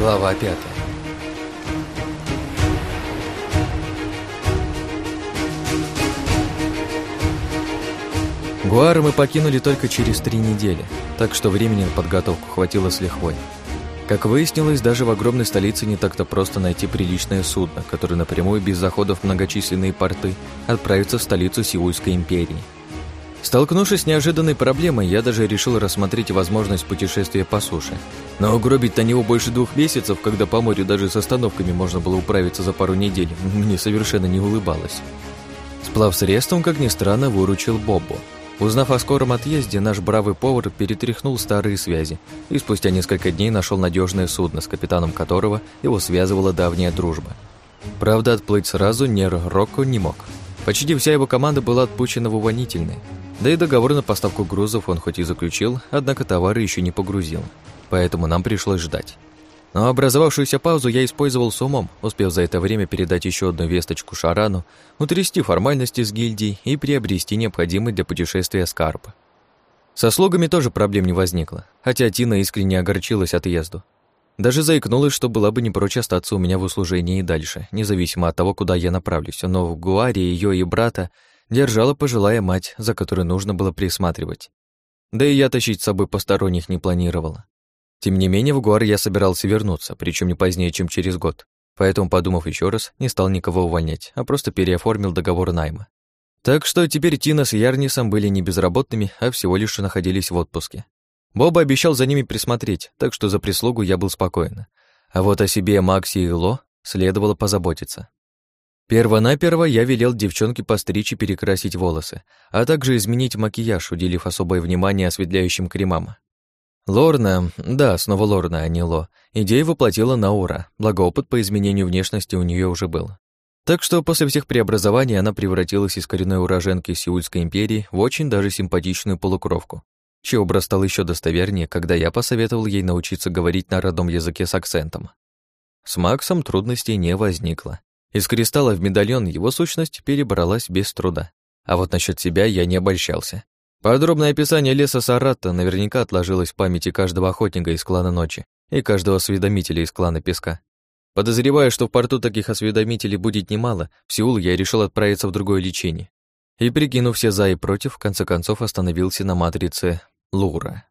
Глава пятая Гуар мы покинули только через три недели, так что времени на подготовку хватило с лихвой. Как выяснилось, даже в огромной столице не так-то просто найти приличное судно, которое напрямую без заходов в многочисленные порты отправится в столицу Сиульской империи. Столкнувшись с неожиданной проблемой, я даже решил рассмотреть возможность путешествия по суше. Но угробить на него больше двух месяцев, когда по морю даже с остановками можно было управиться за пару недель, мне совершенно не улыбалось. Сплав средством, как ни странно, выручил Боббо. Узнав о скором отъезде, наш бравый повар перетряхнул старые связи и спустя несколько дней нашел надежное судно, с капитаном которого его связывала давняя дружба. Правда, отплыть сразу Нер Рокко не мог. Почти вся его команда была отпущена в увольнительные, да и договор на поставку грузов он хоть и заключил, однако товары еще не погрузил, поэтому нам пришлось ждать. Но образовавшуюся паузу я использовал с умом, успев за это время передать еще одну весточку Шарану, утрясти формальности с гильдией и приобрести необходимый для путешествия скарб. Со слугами тоже проблем не возникло, хотя Тина искренне огорчилась отъезду. Даже заикнулась, что была бы не прочь остаться у меня в услужении и дальше, независимо от того, куда я направлюсь, но в Гуаре ее и брата держала пожилая мать, за которой нужно было присматривать. Да и я тащить с собой посторонних не планировала. Тем не менее, в Гуар я собирался вернуться, причем не позднее, чем через год. Поэтому, подумав еще раз, не стал никого увольнять, а просто переоформил договор найма. Так что теперь Тина с Ярнисом были не безработными, а всего лишь находились в отпуске. Боба обещал за ними присмотреть, так что за прислугу я был спокоен. А вот о себе Макси и Ло следовало позаботиться. Первонаперво я велел девчонке постричь и перекрасить волосы, а также изменить макияж, уделив особое внимание осветляющим кремам. Лорна, да, снова Лорна, а не Ло, идея воплотила на ура, благо опыт по изменению внешности у нее уже был. Так что после всех преобразований она превратилась из коренной уроженки Сеульской империи в очень даже симпатичную полукровку, чей образ стал еще достовернее, когда я посоветовал ей научиться говорить на родном языке с акцентом. С Максом трудностей не возникло. Из кристалла в медальон его сущность перебралась без труда. А вот насчет себя я не обольщался. Подробное описание леса Саратта наверняка отложилось в памяти каждого охотника из клана Ночи и каждого осведомителя из клана Песка. Подозревая, что в порту таких осведомителей будет немало, в Сеул я решил отправиться в другое лечение. И, прикинув все за и против, в конце концов остановился на матрице Лура.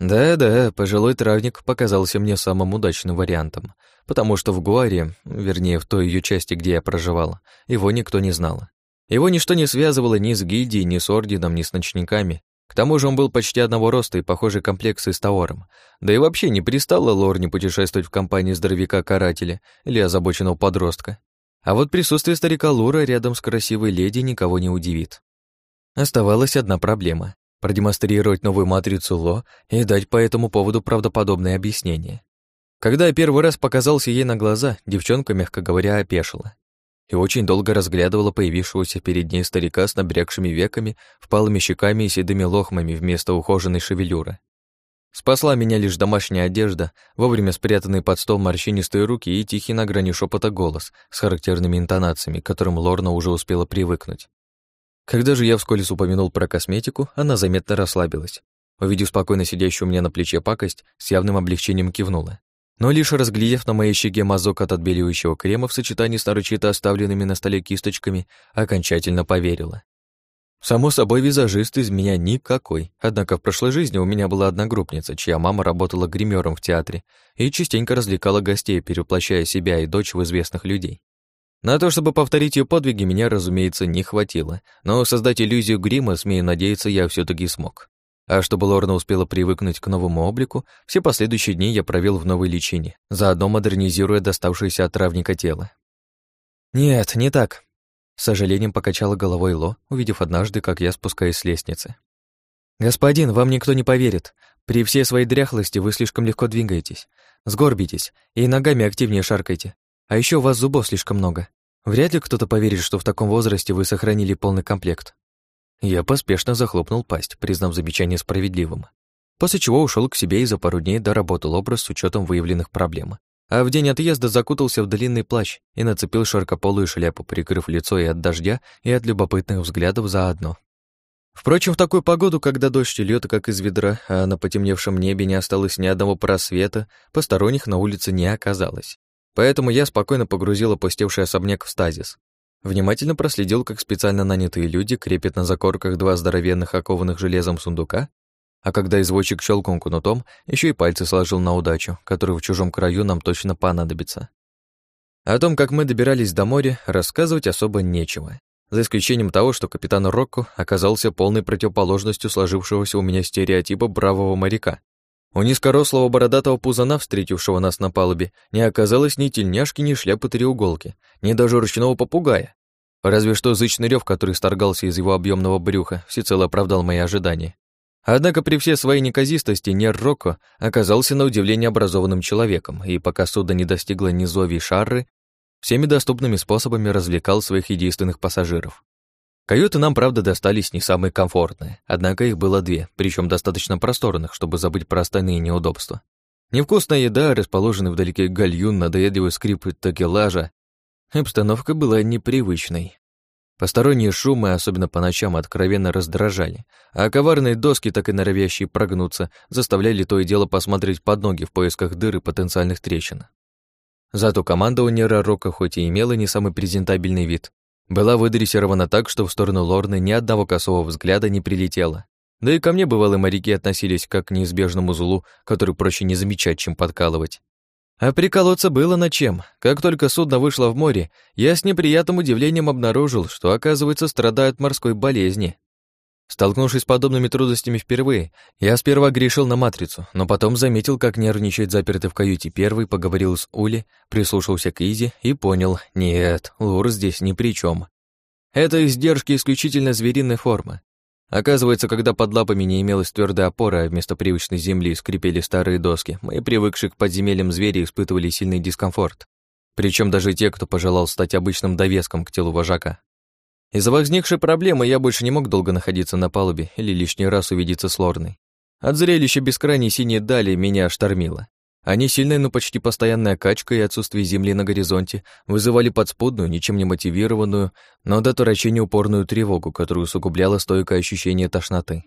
Да-да, пожилой травник показался мне самым удачным вариантом, потому что в Гуаре, вернее, в той ее части, где я проживал, его никто не знал. Его ничто не связывало ни с гильдией, ни с орденом, ни с ночниками. К тому же он был почти одного роста и похожей комплекции с Таором. Да и вообще не пристало Лорне путешествовать в компании здоровяка-карателя или озабоченного подростка. А вот присутствие старика Лура рядом с красивой леди никого не удивит. Оставалась одна проблема продемонстрировать новую матрицу Ло и дать по этому поводу правдоподобное объяснение. Когда я первый раз показался ей на глаза, девчонка, мягко говоря, опешила и очень долго разглядывала появившегося перед ней старика с набрякшими веками, впалыми щеками и седыми лохмами вместо ухоженной шевелюры. Спасла меня лишь домашняя одежда, вовремя спрятанные под стол морщинистые руки и тихий на грани шепота голос с характерными интонациями, к которым Лорна уже успела привыкнуть. Когда же я вскользь упомянул про косметику, она заметно расслабилась. Увидев спокойно сидящую у меня на плече пакость, с явным облегчением кивнула. Но лишь разглядев на моей щеке мазок от отбеливающего крема в сочетании с нарочито оставленными на столе кисточками, окончательно поверила. Само собой, визажист из меня никакой. Однако в прошлой жизни у меня была одногруппница, чья мама работала гримером в театре и частенько развлекала гостей, переплощая себя и дочь в известных людей. На то, чтобы повторить ее подвиги, меня, разумеется, не хватило, но создать иллюзию грима, смею надеяться, я все таки смог. А чтобы Лорна успела привыкнуть к новому облику, все последующие дни я провел в новой личине, заодно модернизируя доставшееся от травника тело. «Нет, не так», — с сожалением покачала головой Ло, увидев однажды, как я спускаюсь с лестницы. «Господин, вам никто не поверит. При всей своей дряхлости вы слишком легко двигаетесь, сгорбитесь и ногами активнее шаркайте. А еще у вас зубов слишком много. Вряд ли кто-то поверит, что в таком возрасте вы сохранили полный комплект. Я поспешно захлопнул пасть, признав замечание справедливым. После чего ушел к себе и за пару дней доработал образ с учетом выявленных проблем. А в день отъезда закутался в длинный плащ и нацепил широкополую шляпу, прикрыв лицо и от дождя, и от любопытных взглядов заодно. Впрочем, в такую погоду, когда дождь льет как из ведра, а на потемневшем небе не осталось ни одного просвета, посторонних на улице не оказалось. Поэтому я спокойно погрузил опустевший особняк в стазис. Внимательно проследил, как специально нанятые люди крепят на закорках два здоровенных окованных железом сундука, а когда извозчик щелкнул кнутом, еще и пальцы сложил на удачу, которую в чужом краю нам точно понадобится. О том, как мы добирались до моря, рассказывать особо нечего. За исключением того, что капитан Рокко оказался полной противоположностью сложившегося у меня стереотипа бравого моряка. У низкорослого бородатого пузана, встретившего нас на палубе, не оказалось ни тельняшки, ни шляпы-треуголки, ни даже ручного попугая. Разве что зычный рев, который сторгался из его объемного брюха, всецело оправдал мои ожидания. Однако при всей своей неказистости Нер Рокко оказался на удивление образованным человеком, и пока судно не достигло низовий Шарры, всеми доступными способами развлекал своих единственных пассажиров. Каюты нам, правда, достались не самые комфортные, однако их было две, причем достаточно просторных, чтобы забыть про остальные неудобства. Невкусная еда, расположенный вдалеке гальюн, надоедливый скрип такелажа. Обстановка была непривычной. Посторонние шумы, особенно по ночам, откровенно раздражали, а коварные доски, так и норовящие прогнуться, заставляли то и дело посмотреть под ноги в поисках дыр и потенциальных трещин. Зато команда у Нера Рока хоть и имела не самый презентабельный вид, была выдрессирована так, что в сторону Лорны ни одного косого взгляда не прилетело. Да и ко мне бывалые моряки относились как к неизбежному злу, который проще не замечать, чем подкалывать. А приколоться было на чем. Как только судно вышло в море, я с неприятным удивлением обнаружил, что, оказывается, страдает морской болезни. Столкнувшись с подобными трудностями впервые, я сперва грешил на матрицу, но потом заметил, как нервничает запертый в каюте первый, поговорил с Ули, прислушался к Изи и понял, нет, Лур здесь ни при чем. Это издержки исключительно звериной формы. Оказывается, когда под лапами не имелось твердой опоры, а вместо привычной земли скрипели старые доски, мы, привыкшие к подземельям звери, испытывали сильный дискомфорт. Причем даже те, кто пожелал стать обычным довеском к телу вожака. Из-за возникшей проблемы я больше не мог долго находиться на палубе или лишний раз увидеться с Лорной. От зрелища бескрайней синей дали меня штормило. Они сильная, но почти постоянная качка и отсутствие земли на горизонте вызывали подспудную, ничем не мотивированную, но до торочения упорную тревогу, которую усугубляло стойкое ощущение тошноты.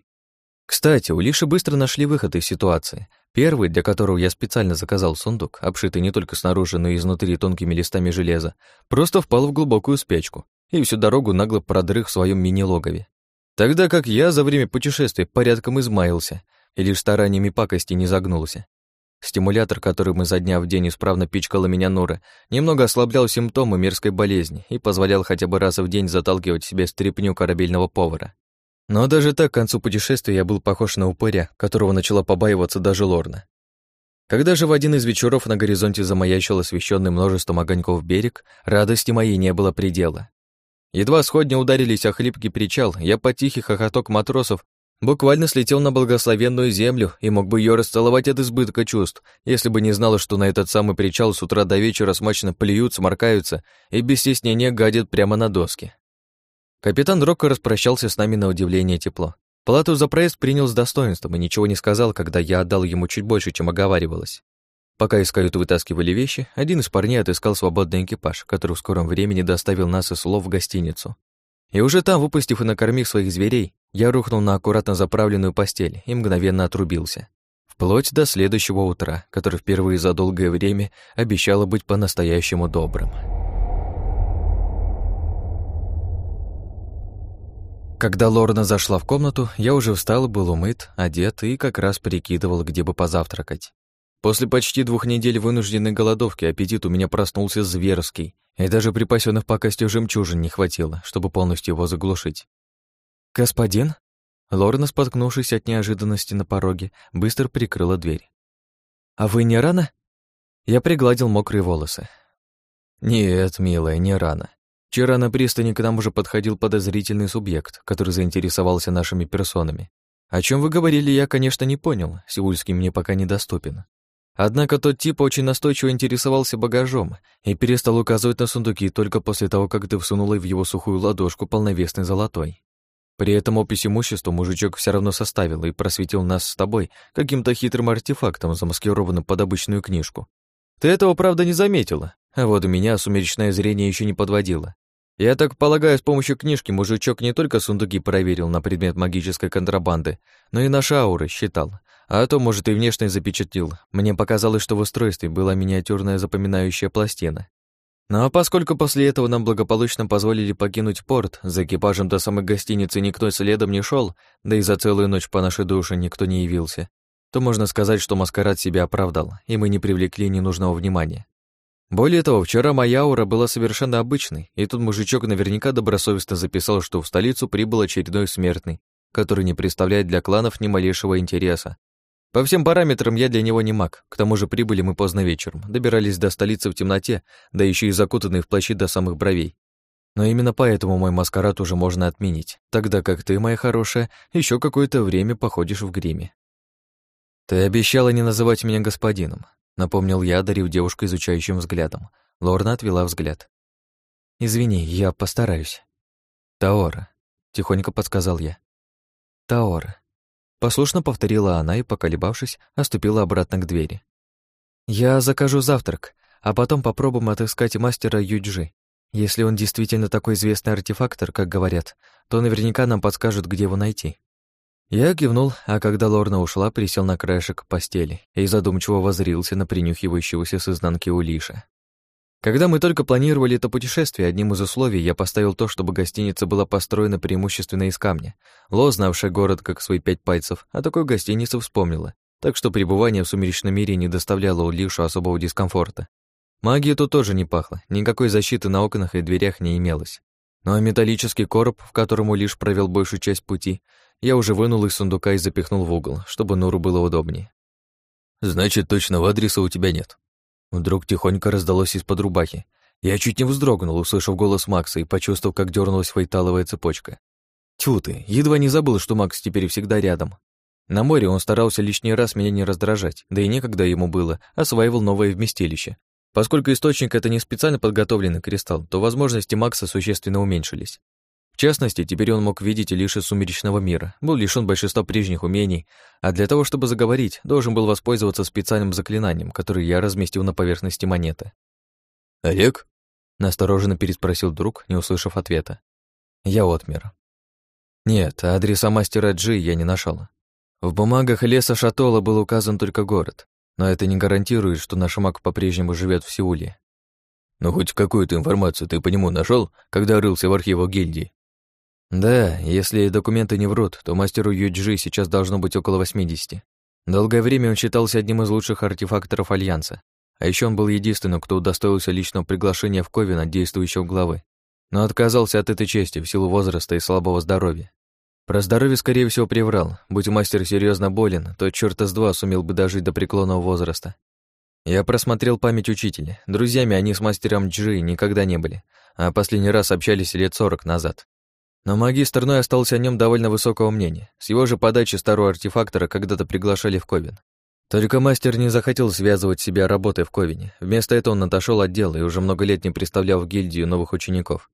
Кстати, у Лиши быстро нашли выход из ситуации. Первый, для которого я специально заказал сундук, обшитый не только снаружи, но и изнутри тонкими листами железа, просто впал в глубокую спячку и всю дорогу нагло продрых в своем мини-логове. Тогда как я за время путешествия порядком измаился и лишь стараниями пакости не загнулся. Стимулятор, которым изо дня в день исправно пичкала меня Нора, немного ослаблял симптомы мерзкой болезни и позволял хотя бы раз в день заталкивать себе стряпню корабельного повара. Но даже так к концу путешествия я был похож на упыря, которого начала побаиваться даже Лорна. Когда же в один из вечеров на горизонте замаячил освещенный множеством огоньков берег, радости моей не было предела. Едва сходни ударились о хлипкий причал, я по тихий хохоток матросов буквально слетел на благословенную землю и мог бы ее расцеловать от избытка чувств, если бы не знала, что на этот самый причал с утра до вечера смачно плюют, сморкаются и без стеснения гадят прямо на доски. Капитан Рокко распрощался с нами на удивление тепло. Плату за проезд принял с достоинством и ничего не сказал, когда я отдал ему чуть больше, чем оговаривалось. Пока из каюты вытаскивали вещи, один из парней отыскал свободный экипаж, который в скором времени доставил нас из слов в гостиницу. И уже там, выпустив и накормив своих зверей, я рухнул на аккуратно заправленную постель и мгновенно отрубился. Вплоть до следующего утра, которое впервые за долгое время обещало быть по-настоящему добрым. Когда Лорна зашла в комнату, я уже встал, был умыт, одет и как раз прикидывал, где бы позавтракать. После почти двух недель вынужденной голодовки аппетит у меня проснулся зверский, и даже припасенных по костю жемчужин не хватило, чтобы полностью его заглушить. «Господин?» Лорна, споткнувшись от неожиданности на пороге, быстро прикрыла дверь. «А вы не рано?» Я пригладил мокрые волосы. «Нет, милая, не рано. Вчера на пристани к нам уже подходил подозрительный субъект, который заинтересовался нашими персонами. О чем вы говорили, я, конечно, не понял, Сеульский мне пока недоступен. Однако тот тип очень настойчиво интересовался багажом и перестал указывать на сундуки только после того, как ты всунула в его сухую ладошку полновесный золотой. При этом опись имущества мужичок все равно составил и просветил нас с тобой каким-то хитрым артефактом, замаскированным под обычную книжку. Ты этого, правда, не заметила, а вот у меня сумеречное зрение еще не подводило. Я так полагаю, с помощью книжки мужичок не только сундуки проверил на предмет магической контрабанды, но и наши ауры считал. А то, может, и внешне запечатлил. Мне показалось, что в устройстве была миниатюрная запоминающая пластина. Ну а поскольку после этого нам благополучно позволили покинуть порт, за экипажем до самой гостиницы никто следом не шел, да и за целую ночь по нашей душе никто не явился, то можно сказать, что маскарад себя оправдал, и мы не привлекли ненужного внимания. Более того, вчера моя аура была совершенно обычной, и тут мужичок наверняка добросовестно записал, что в столицу прибыл очередной смертный, который не представляет для кланов ни малейшего интереса. По всем параметрам я для него не маг, к тому же прибыли мы поздно вечером, добирались до столицы в темноте, да еще и закутанные в плащи до самых бровей. Но именно поэтому мой маскарад уже можно отменить, тогда как ты, моя хорошая, еще какое-то время походишь в гриме. Ты обещала не называть меня господином, напомнил я, одарив девушку изучающим взглядом. Лорна отвела взгляд. «Извини, я постараюсь». «Таора», — тихонько подсказал я. «Таора». Послушно повторила она и, поколебавшись, оступила обратно к двери. «Я закажу завтрак, а потом попробуем отыскать мастера Юджи. Если он действительно такой известный артефактор, как говорят, то наверняка нам подскажут, где его найти». Я кивнул, а когда Лорна ушла, присел на краешек постели и задумчиво возрился на принюхивающегося с изнанки Улиша. Когда мы только планировали это путешествие, одним из условий я поставил то, чтобы гостиница была построена преимущественно из камня. Ло, знавшая город как свои пять пальцев, о такой гостинице вспомнила, так что пребывание в сумеречном мире не доставляло Улишу особого дискомфорта. Магии тут тоже не пахло, никакой защиты на окнах и дверях не имелось. Ну а металлический короб, в котором Улиш провел большую часть пути, я уже вынул из сундука и запихнул в угол, чтобы Нуру было удобнее. «Значит, точного адреса у тебя нет?» Вдруг тихонько раздалось из-под рубахи. Я чуть не вздрогнул, услышав голос Макса и почувствовав, как дернулась вейталовая цепочка. Тьфу ты, едва не забыл, что Макс теперь всегда рядом. На море он старался лишний раз меня не раздражать, да и некогда ему было, осваивал новое вместилище. Поскольку источник — это не специально подготовленный кристалл, то возможности Макса существенно уменьшились. В частности, теперь он мог видеть лишь из сумеречного мира, был лишён большинства прежних умений, а для того, чтобы заговорить, должен был воспользоваться специальным заклинанием, которое я разместил на поверхности монеты. «Олег?» — настороженно переспросил друг, не услышав ответа. Я отмер. Нет, адреса мастера Джи я не нашел. В бумагах леса Шатола был указан только город, но это не гарантирует, что наш маг по-прежнему живет в Сеуле. Но «Ну, хоть какую-то информацию ты по нему нашел, когда рылся в архивах гильдии? Да, если документы не врут, то мастеру Юджи сейчас должно быть около 80. Долгое время он считался одним из лучших артефакторов Альянса. А еще он был единственным, кто удостоился личного приглашения в Ковен от действующего главы. Но отказался от этой чести в силу возраста и слабого здоровья. Про здоровье, скорее всего, приврал. Будь мастер серьезно болен, то черта с два сумел бы дожить до преклонного возраста. Я просмотрел память учителя. Друзьями они с мастером Джи никогда не были, а последний раз общались лет сорок назад. Но магистр Ной остался о нем довольно высокого мнения. С его же подачи старого артефактора когда-то приглашали в Ковен. Только мастер не захотел связывать себя работой в Ковине. Вместо этого он отошел от дела и уже много лет не представлял в гильдию новых учеников.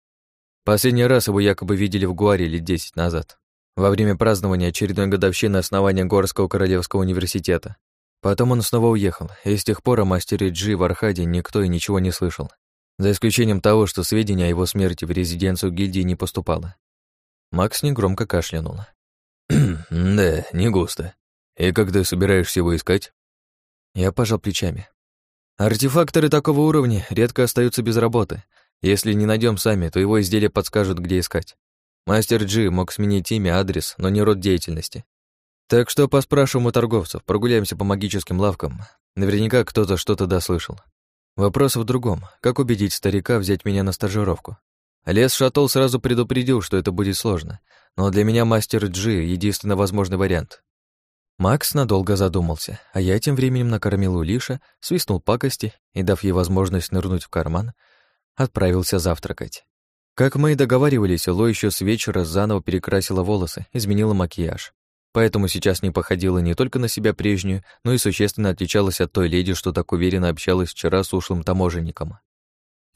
Последний раз его якобы видели в Гуаре лет десять назад, во время празднования очередной годовщины основания Горского Королевского университета. Потом он снова уехал, и с тех пор о мастере Джи в Архаде никто и ничего не слышал, за исключением того, что сведения о его смерти в резиденцию гильдии не поступало. Макс негромко кашлянул. «Да, не густо. И ты собираешься его искать?» Я пожал плечами. «Артефакторы такого уровня редко остаются без работы. Если не найдем сами, то его изделия подскажут, где искать. Мастер Джи мог сменить имя, адрес, но не род деятельности. Так что поспрашиваем у торговцев, прогуляемся по магическим лавкам. Наверняка кто-то что-то дослышал. Вопрос в другом. Как убедить старика взять меня на стажировку? Лес Шаттл сразу предупредил, что это будет сложно, но для меня мастер Джи — единственно возможный вариант. Макс надолго задумался, а я тем временем накормил Улиша, свистнул пакости и, дав ей возможность нырнуть в карман, отправился завтракать. Как мы и договаривались, Ло еще с вечера заново перекрасила волосы, изменила макияж. Поэтому сейчас не походила не только на себя прежнюю, но и существенно отличалась от той леди, что так уверенно общалась вчера с ушлым таможенником.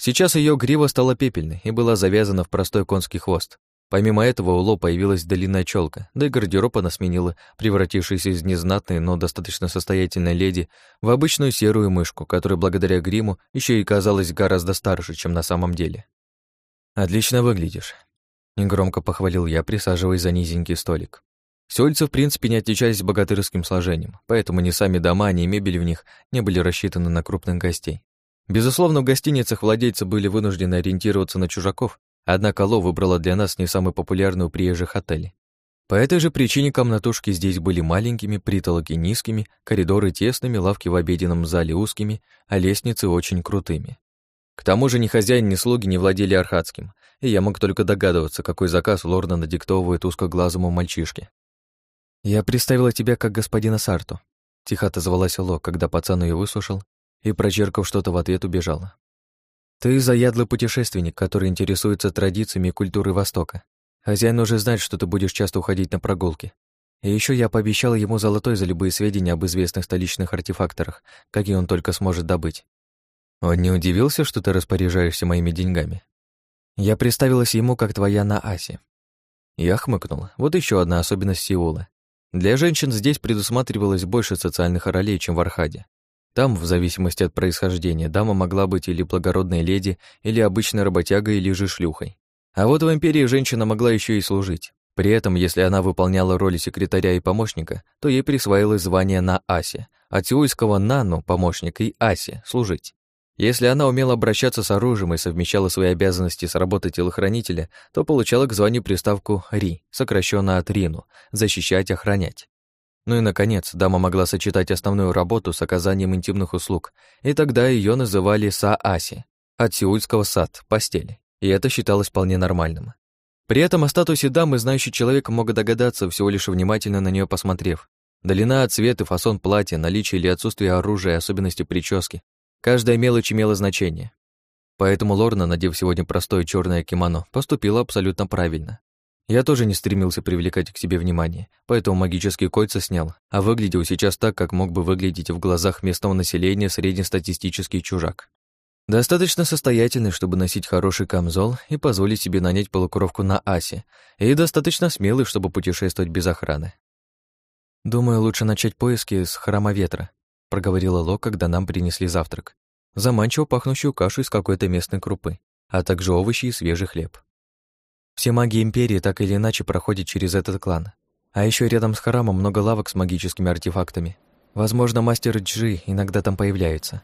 Сейчас ее грива стала пепельной и была завязана в простой конский хвост. Помимо этого у Ло появилась длинная челка, да и гардероб она сменила, превратившись из незнатной, но достаточно состоятельной леди в обычную серую мышку, которая благодаря гриму еще и казалась гораздо старше, чем на самом деле. «Отлично выглядишь», — негромко похвалил я, присаживаясь за низенький столик. Сёльцы, в принципе, не отличались богатырским сложением, поэтому ни сами дома, ни мебель в них не были рассчитаны на крупных гостей. Безусловно, в гостиницах владельцы были вынуждены ориентироваться на чужаков, однако Ло выбрала для нас не самый популярный у приезжих отель. По этой же причине комнатушки здесь были маленькими, притолоки низкими, коридоры тесными, лавки в обеденном зале узкими, а лестницы очень крутыми. К тому же ни хозяин, ни слуги не владели архатским, и я мог только догадываться, какой заказ Лорна надиктовывает узкоглазому мальчишке. «Я представила тебя как господина Сарту», — тихо отозвалась Ло, когда пацан ее выслушал и, прочеркав что-то в ответ, убежала. «Ты заядлый путешественник, который интересуется традициями и культурой Востока. Хозяин уже знает, что ты будешь часто уходить на прогулки. И еще я пообещала ему золотой за любые сведения об известных столичных артефакторах, какие он только сможет добыть. Он не удивился, что ты распоряжаешься моими деньгами? Я представилась ему, как твоя на Асе. Я хмыкнул. Вот еще одна особенность Сеула. Для женщин здесь предусматривалось больше социальных ролей, чем в Архаде. Там, в зависимости от происхождения, дама могла быть или благородной леди, или обычной работягой, или же шлюхой. А вот в Империи женщина могла еще и служить. При этом, если она выполняла роли секретаря и помощника, то ей присваивалось звание на Асе, от сеульского «нану» — помощник и «асе» — служить. Если она умела обращаться с оружием и совмещала свои обязанности с работой телохранителя, то получала к званию приставку «ри», сокращенно от «рину» — защищать, охранять. Ну и, наконец, дама могла сочетать основную работу с оказанием интимных услуг, и тогда ее называли «са-аси», от сеульского «сад» — постели, и это считалось вполне нормальным. При этом о статусе дамы знающий человек мог догадаться, всего лишь внимательно на нее посмотрев. Долина, цвет и фасон платья, наличие или отсутствие оружия, особенности прически, Каждая мелочь имела значение. Поэтому Лорна, надев сегодня простое черное кимоно, поступила абсолютно правильно. Я тоже не стремился привлекать к себе внимание, поэтому магические кольца снял, а выглядел сейчас так, как мог бы выглядеть в глазах местного населения среднестатистический чужак. Достаточно состоятельный, чтобы носить хороший камзол и позволить себе нанять полукровку на Асе, и достаточно смелый, чтобы путешествовать без охраны. Думаю, лучше начать поиски с храма ветра, проговорила Ло, когда нам принесли завтрак. Заманчиво пахнущую кашу из какой-то местной крупы, а также овощи и свежий хлеб. Все маги Империи так или иначе проходят через этот клан. А еще рядом с храмом много лавок с магическими артефактами. Возможно, мастер Джи иногда там появляется.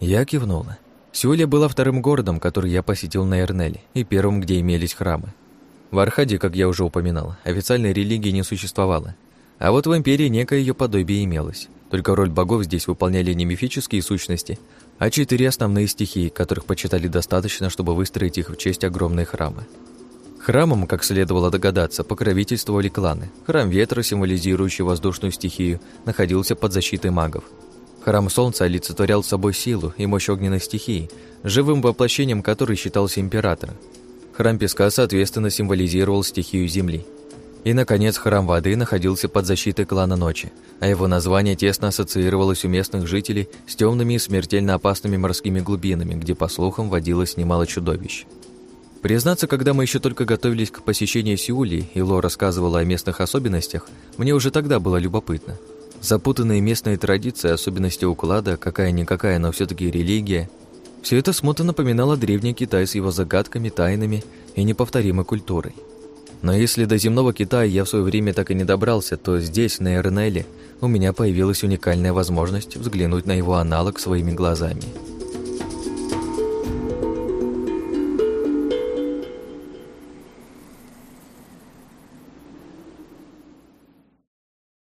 Я кивнула. Сеуле была вторым городом, который я посетил на Эрнеле, и первым, где имелись храмы. В Архаде, как я уже упоминал, официальной религии не существовало. А вот в Империи некое ее подобие имелось. Только роль богов здесь выполняли не мифические сущности, а четыре основные стихии, которых почитали достаточно, чтобы выстроить их в честь огромные храмы. Храмом, как следовало догадаться, покровительствовали кланы. Храм ветра, символизирующий воздушную стихию, находился под защитой магов. Храм солнца олицетворял собой силу и мощь огненной стихии, живым воплощением которой считался император. Храм песка, соответственно, символизировал стихию земли – и, наконец, храм воды находился под защитой клана ночи, а его название тесно ассоциировалось у местных жителей с темными и смертельно опасными морскими глубинами, где, по слухам, водилось немало чудовищ. Признаться, когда мы еще только готовились к посещению Сеули, и Ло рассказывала о местных особенностях, мне уже тогда было любопытно. Запутанные местные традиции, особенности уклада, какая-никакая, но все таки религия – все это смутно напоминало древний Китай с его загадками, тайнами и неповторимой культурой. Но если до земного Китая я в свое время так и не добрался, то здесь, на Эрнеле, у меня появилась уникальная возможность взглянуть на его аналог своими глазами –